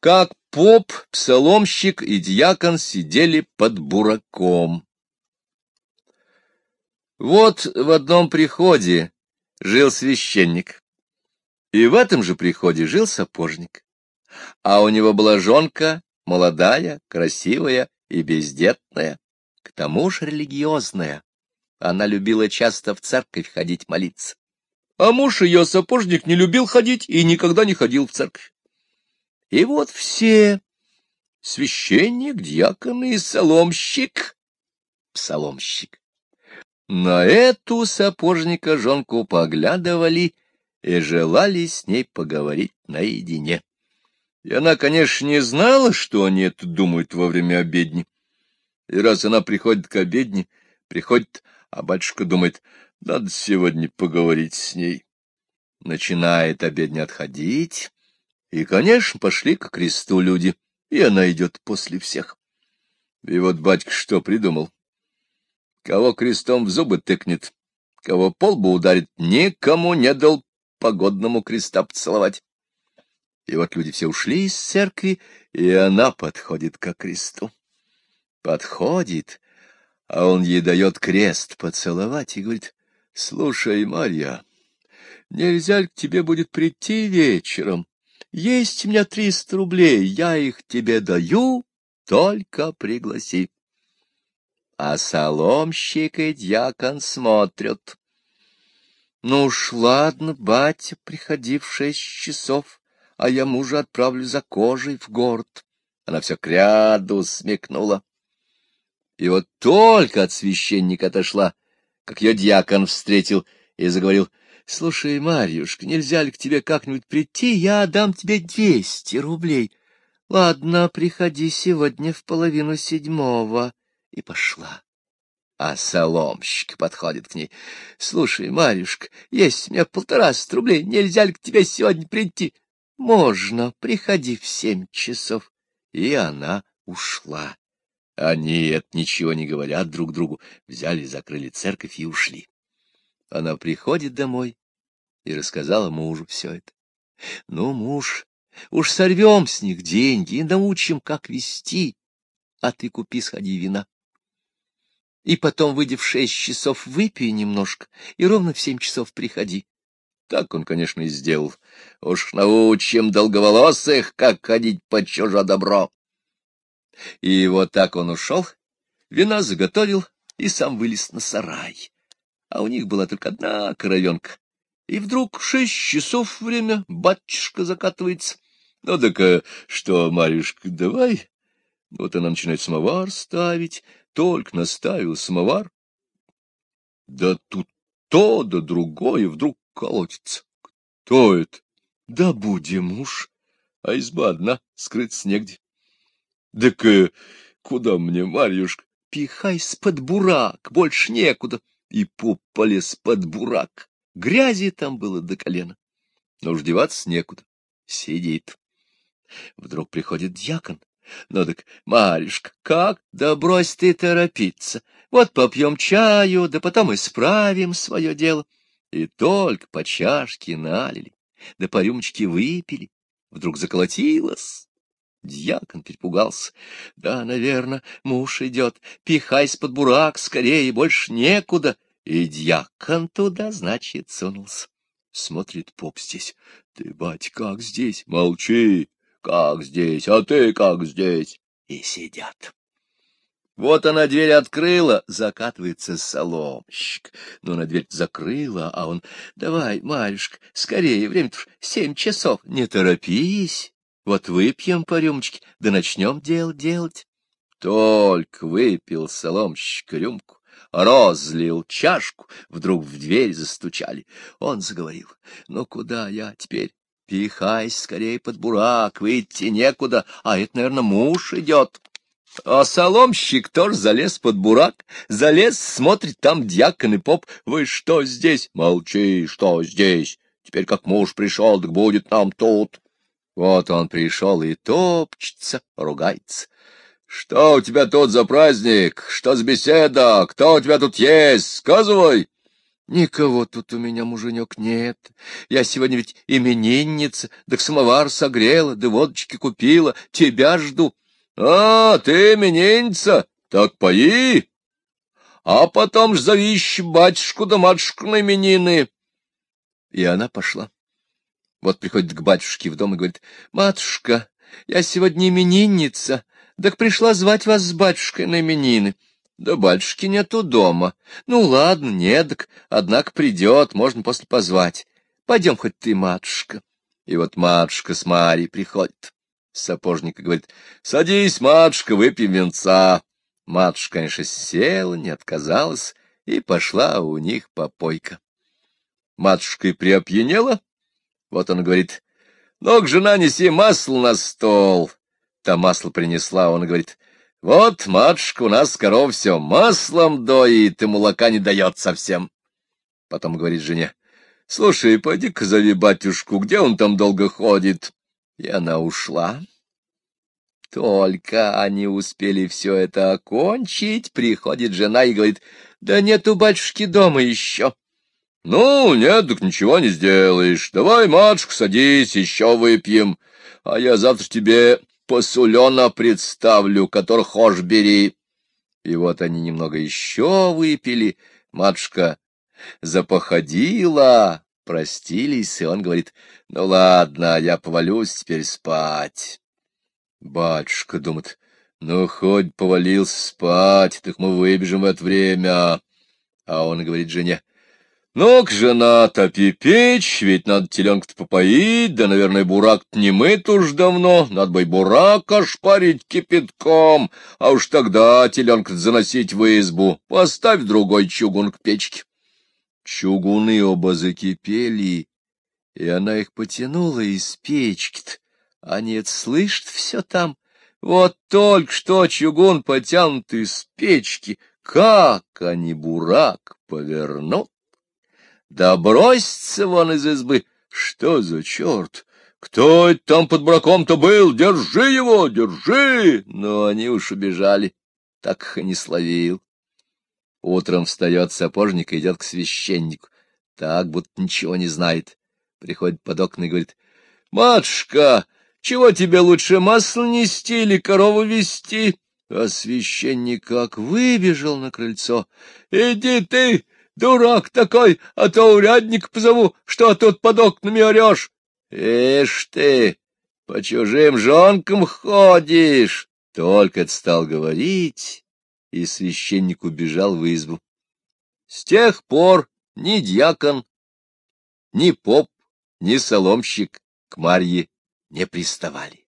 как поп, псаломщик и дьякон сидели под бураком. Вот в одном приходе жил священник, и в этом же приходе жил сапожник, а у него была жонка, молодая, красивая и бездетная, к тому же религиозная. Она любила часто в церковь ходить молиться. А муж ее, сапожник, не любил ходить и никогда не ходил в церковь. И вот все — священник, дьякон и соломщик, псаломщик на эту сапожника жонку поглядывали и желали с ней поговорить наедине. И она, конечно, не знала, что они это думают во время обедни. И раз она приходит к обедне, приходит, а батюшка думает, надо сегодня поговорить с ней. Начинает обедня отходить, и, конечно, пошли к кресту люди, и она идет после всех. И вот батька что придумал? Кого крестом в зубы тыкнет, кого полбу ударит, никому не дал погодному креста поцеловать. И вот люди все ушли из церкви, и она подходит к кресту. Подходит, а он ей дает крест поцеловать и говорит, — Слушай, Марья, нельзя ли к тебе будет прийти вечером? Есть у меня триста рублей, я их тебе даю, только пригласи а соломщик и дьякон смотрят. Ну уж ладно, батя, приходи в шесть часов, а я мужа отправлю за кожей в город. Она все кряду смекнула. И вот только от священника отошла, как ее дьякон встретил и заговорил, — Слушай, Марьюшка, нельзя ли к тебе как-нибудь прийти? Я дам тебе двести рублей. Ладно, приходи сегодня в половину седьмого и пошла. А соломщик подходит к ней. — Слушай, Марюшка, есть у меня полтораста рублей, нельзя ли к тебе сегодня прийти? — Можно, приходи в семь часов. И она ушла. Они, это ничего не говорят друг другу, взяли, закрыли церковь и ушли. Она приходит домой и рассказала мужу все это. — Ну, муж, уж сорвем с них деньги и научим, как вести, а ты купи, сходи вина. И потом, выйдя в шесть часов, выпей немножко, и ровно в семь часов приходи. Так он, конечно, и сделал. Уж научим долговолосых, как ходить под чужое добро. И вот так он ушел, вина заготовил и сам вылез на сарай. А у них была только одна коровенка. И вдруг шесть часов время, батюшка закатывается. Ну так что, Марюшка, давай. Вот она начинает самовар ставить, только наставил самовар. Да тут то, да другое вдруг колотится. Кто это? Да будем муж, а изба одна, скрыться негде. Так э, куда мне, Марьюшка? Пихай с-под бурак, больше некуда. И поп полез под бурак. Грязи там было до колена. Но уж деваться некуда. Сидит. Вдруг приходит дьякон ну так, Марюшка, как? Да брось ты торопиться. Вот попьем чаю, да потом исправим свое дело. И только по чашке налили, да по рюмочке выпили. Вдруг заколотилось. Дьякон перепугался. Да, наверное, муж идет. Пихай с-под бурак скорее, больше некуда. И дьякон туда, значит, сунулся. Смотрит поп здесь. Ты, бать, как здесь? Молчи, как здесь, а ты как здесь? И сидят. Вот она дверь открыла, закатывается соломщик. Ну, на дверь закрыла, а он... Давай, Марюшка, скорее, время-то семь часов. Не торопись. Вот выпьем по рюмочке, да начнем дело делать. Только выпил соломщик рюмку, разлил чашку, вдруг в дверь застучали. Он заговорил. Ну, куда я теперь? Пихай скорее под бурак, выйти некуда, а это, наверное, муж идет. А соломщик тоже залез под бурак, залез, смотрит, там дьякон и поп. Вы что здесь? Молчи, что здесь? Теперь как муж пришел, так будет нам тут. Вот он пришел и топчется, ругается. Что у тебя тут за праздник? Что за беседа? Кто у тебя тут есть? Сказывай. Никого тут у меня, муженек, нет. Я сегодня ведь именинница, да самовар согрела, да водочки купила, тебя жду. А, ты именинница, так пои. А потом ж зовищ батюшку да матушку на именины. И она пошла. Вот приходит к батюшке в дом и говорит, «Матушка, я сегодня именинница, так пришла звать вас с батюшкой на именины». Да батюшки нету дома. Ну, ладно, недок, однако придет, можно после позвать. Пойдем хоть ты, матушка. И вот матушка с Марьей приходит. Сапожник говорит, садись, матушка, выпьем венца. Матушка, конечно, села, не отказалась, и пошла у них попойка. Матушка и приопьянела. Вот он говорит, ну, жена, неси масло на стол. Та масло принесла, он говорит, — вот, матушка, у нас коров все маслом доит, и молока не дает совсем. Потом говорит жене, — Слушай, пойди-ка зови батюшку, где он там долго ходит? И она ушла. Только они успели все это окончить, приходит жена и говорит, — Да нету батюшки дома еще. — Ну, нет, так ничего не сделаешь. Давай, матушка, садись, еще выпьем, а я завтра тебе посулена представлю, который хошь бери. И вот они немного еще выпили, матушка запоходила, простились, и он говорит, ну ладно, я повалюсь теперь спать. Батюшка думает, ну хоть повалился спать, так мы выбежим в это время. А он говорит жене, ну-ка, жена, топи печь, ведь надо теленка-то попоить, да, наверное, бурак-то не мыт уж давно, надо бы и бурак ошпарить кипятком, а уж тогда теленка заносить в избу, поставь другой чугун к печке. Чугуны оба закипели, и она их потянула из печки-то, а нет, слышит все там. Вот только что чугун потянут из печки, как они бурак повернут. Да бросится вон из избы! Что за черт? Кто это там под браком-то был? Держи его, держи! Но они уж убежали, так их и не словил. Утром встает сапожник и идет к священнику. Так, будто ничего не знает. Приходит под окна и говорит, — Матушка, чего тебе лучше, масло нести или корову вести? А священник как выбежал на крыльцо. — Иди ты, Дурак такой, а то урядник позову, что тут под окнами орешь. Ишь ты, по чужим жонкам ходишь. Только стал говорить, и священник убежал в избу. С тех пор ни дьякон, ни поп, ни соломщик к Марье не приставали.